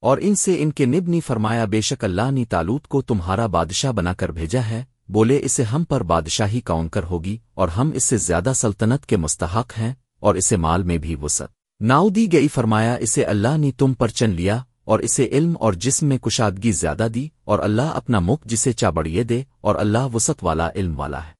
اور ان سے ان کے نب نے فرمایا، بے شک اللہ نے تالوت کو تمہارا بادشاہ بنا کر بھیجا ہے۔ بولے، اسے ہم پر بادشاہی کون کر ہوگی اور ہم اس سے زیادہ سلطنت کے مستحق ہیں اور اسے مال میں بھی وسط ناؤ دی گئی فرمایا، اسے اللہ نے تم پر چن لیا اور اسے علم اور جسم میں کشادگی زیادہ دی اور اللہ اپنا مک جسے چابڑیے دے اور اللہ وسط والا علم والا ہے۔